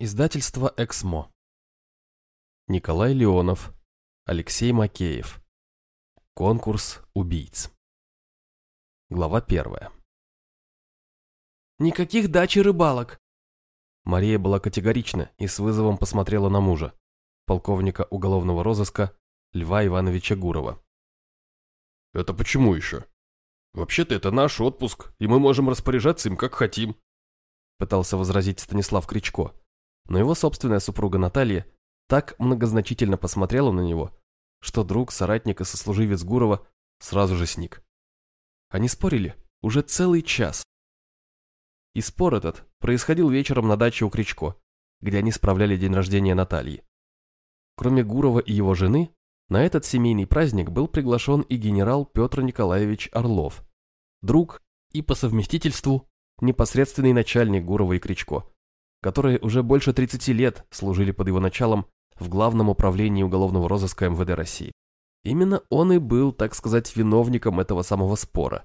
Издательство «Эксмо». Николай Леонов. Алексей Макеев. Конкурс убийц. Глава первая. «Никаких дач и рыбалок!» Мария была категорична и с вызовом посмотрела на мужа, полковника уголовного розыска Льва Ивановича Гурова. «Это почему еще? Вообще-то это наш отпуск, и мы можем распоряжаться им как хотим», пытался возразить Станислав Кричко, но его собственная супруга Наталья так многозначительно посмотрела на него, что друг, соратник и сослуживец Гурова сразу же сник. Они спорили уже целый час. И спор этот происходил вечером на даче у Кричко, где они справляли день рождения Натальи. Кроме Гурова и его жены, на этот семейный праздник был приглашен и генерал Петр Николаевич Орлов, друг и по совместительству непосредственный начальник Гурова и Кричко, которые уже больше 30 лет служили под его началом в Главном управлении уголовного розыска МВД России. Именно он и был, так сказать, виновником этого самого спора.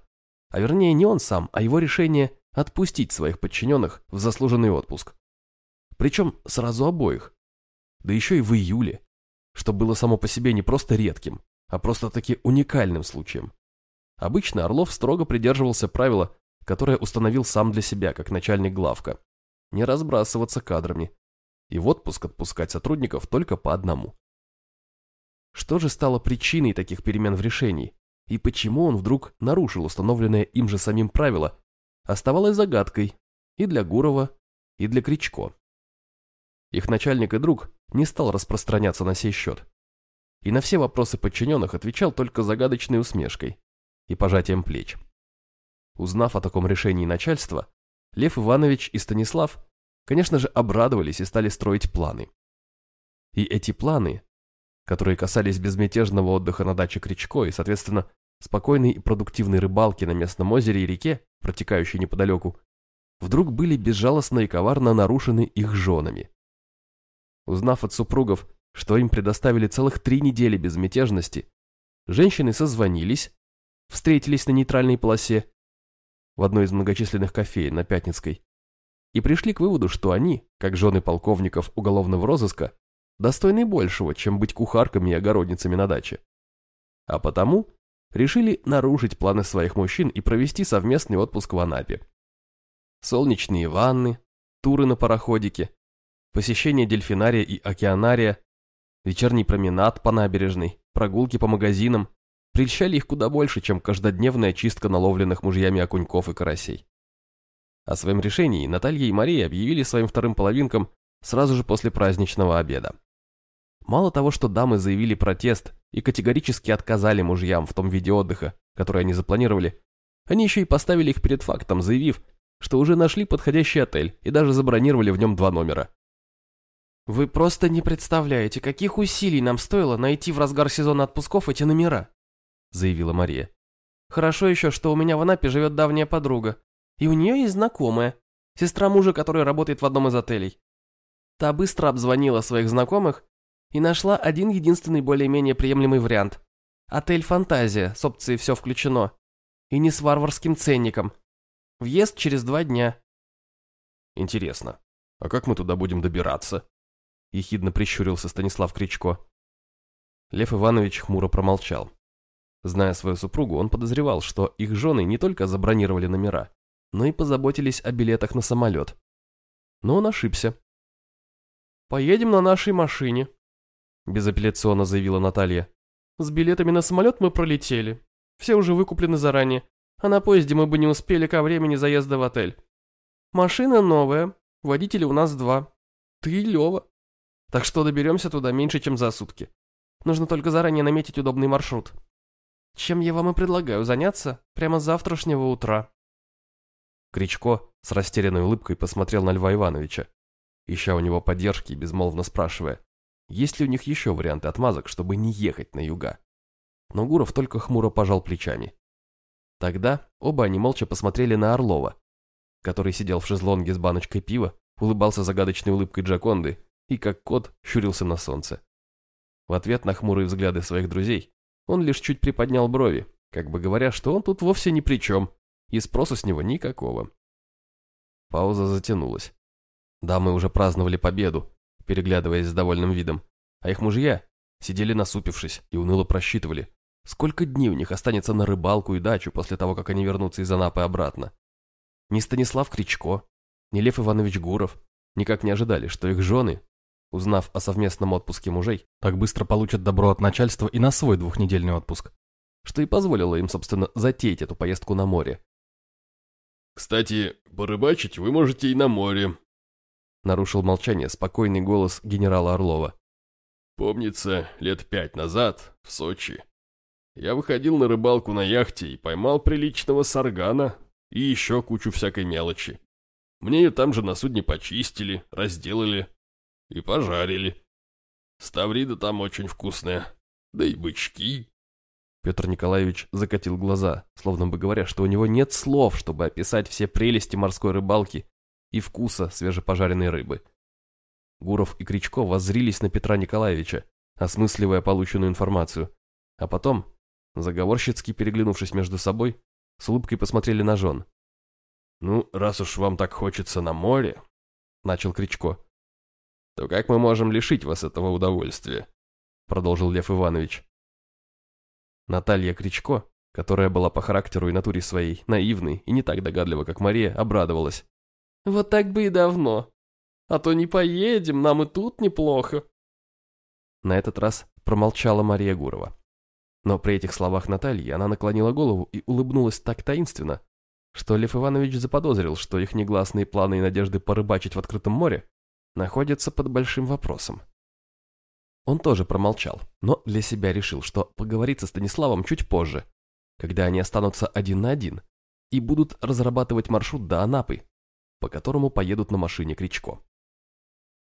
А вернее, не он сам, а его решение отпустить своих подчиненных в заслуженный отпуск. Причем сразу обоих. Да еще и в июле, что было само по себе не просто редким, а просто-таки уникальным случаем. Обычно Орлов строго придерживался правила, которое установил сам для себя, как начальник главка не разбрасываться кадрами и в отпуск отпускать сотрудников только по одному. Что же стало причиной таких перемен в решении, и почему он вдруг нарушил установленное им же самим правило, оставалось загадкой и для Гурова, и для Кричко. Их начальник и друг не стал распространяться на сей счет, и на все вопросы подчиненных отвечал только загадочной усмешкой и пожатием плеч. Узнав о таком решении начальства, Лев Иванович и Станислав, конечно же, обрадовались и стали строить планы. И эти планы, которые касались безмятежного отдыха на даче Кричко и, соответственно, спокойной и продуктивной рыбалки на местном озере и реке, протекающей неподалеку, вдруг были безжалостно и коварно нарушены их женами. Узнав от супругов, что им предоставили целых три недели безмятежности, женщины созвонились, встретились на нейтральной полосе в одной из многочисленных кофеин на Пятницкой и пришли к выводу, что они, как жены полковников уголовного розыска, достойны большего, чем быть кухарками и огородницами на даче. А потому решили нарушить планы своих мужчин и провести совместный отпуск в Анапе. Солнечные ванны, туры на пароходике, посещение дельфинария и океанария, вечерний променад по набережной, прогулки по магазинам, прельщали их куда больше, чем каждодневная чистка наловленных мужьями окуньков и карасей. О своем решении Наталья и Мария объявили своим вторым половинкам сразу же после праздничного обеда. Мало того, что дамы заявили протест и категорически отказали мужьям в том виде отдыха, который они запланировали, они еще и поставили их перед фактом, заявив, что уже нашли подходящий отель и даже забронировали в нем два номера. «Вы просто не представляете, каких усилий нам стоило найти в разгар сезона отпусков эти номера», заявила Мария. «Хорошо еще, что у меня в Анапе живет давняя подруга, и у нее есть знакомая, сестра мужа, которая работает в одном из отелей. Та быстро обзвонила своих знакомых и нашла один единственный более-менее приемлемый вариант. Отель «Фантазия» с опцией «Все включено» и не с варварским ценником. Въезд через два дня. Интересно, а как мы туда будем добираться? Ехидно прищурился Станислав Кричко. Лев Иванович хмуро промолчал. Зная свою супругу, он подозревал, что их жены не только забронировали номера, но и позаботились о билетах на самолет. Но он ошибся. «Поедем на нашей машине», – безапелляционно заявила Наталья. «С билетами на самолет мы пролетели. Все уже выкуплены заранее, а на поезде мы бы не успели ко времени заезда в отель. Машина новая, водителей у нас два. Ты и Лева. Так что доберемся туда меньше, чем за сутки. Нужно только заранее наметить удобный маршрут чем я вам и предлагаю заняться прямо с завтрашнего утра». Кричко с растерянной улыбкой посмотрел на Льва Ивановича, ища у него поддержки и безмолвно спрашивая, есть ли у них еще варианты отмазок, чтобы не ехать на юга. Но Гуров только хмуро пожал плечами. Тогда оба они молча посмотрели на Орлова, который сидел в шезлонге с баночкой пива, улыбался загадочной улыбкой Джаконды и, как кот, щурился на солнце. В ответ на хмурые взгляды своих друзей он лишь чуть приподнял брови, как бы говоря, что он тут вовсе ни при чем, и спроса с него никакого. Пауза затянулась. Дамы уже праздновали победу, переглядываясь с довольным видом, а их мужья сидели насупившись и уныло просчитывали, сколько дней у них останется на рыбалку и дачу после того, как они вернутся из Анапы обратно. Ни Станислав Кричко, ни Лев Иванович Гуров никак не ожидали, что их жены, узнав о совместном отпуске мужей, так быстро получат добро от начальства и на свой двухнедельный отпуск, что и позволило им, собственно, затеять эту поездку на море. «Кстати, порыбачить вы можете и на море», нарушил молчание спокойный голос генерала Орлова. Помнится, лет пять назад, в Сочи, я выходил на рыбалку на яхте и поймал приличного саргана и еще кучу всякой мелочи. Мне ее там же на судне почистили, разделали и пожарили. Ставрида там очень вкусная, да и бычки. Петр Николаевич закатил глаза, словно бы говоря, что у него нет слов, чтобы описать все прелести морской рыбалки и вкуса свежепожаренной рыбы. Гуров и Кричко воззрились на Петра Николаевича, осмысливая полученную информацию, а потом, заговорщицки переглянувшись между собой, с улыбкой посмотрели на жен. «Ну, раз уж вам так хочется на море», — начал Кричко, — «то как мы можем лишить вас этого удовольствия?» — продолжил Лев Иванович. Наталья Кричко, которая была по характеру и натуре своей наивной и не так догадлива, как Мария, обрадовалась. «Вот так бы и давно. А то не поедем, нам и тут неплохо. На этот раз промолчала Мария Гурова. Но при этих словах Натальи она наклонила голову и улыбнулась так таинственно, что Лев Иванович заподозрил, что их негласные планы и надежды порыбачить в открытом море находятся под большим вопросом. Он тоже промолчал, но для себя решил, что поговорит со Станиславом чуть позже, когда они останутся один на один и будут разрабатывать маршрут до Анапы, по которому поедут на машине Кричко.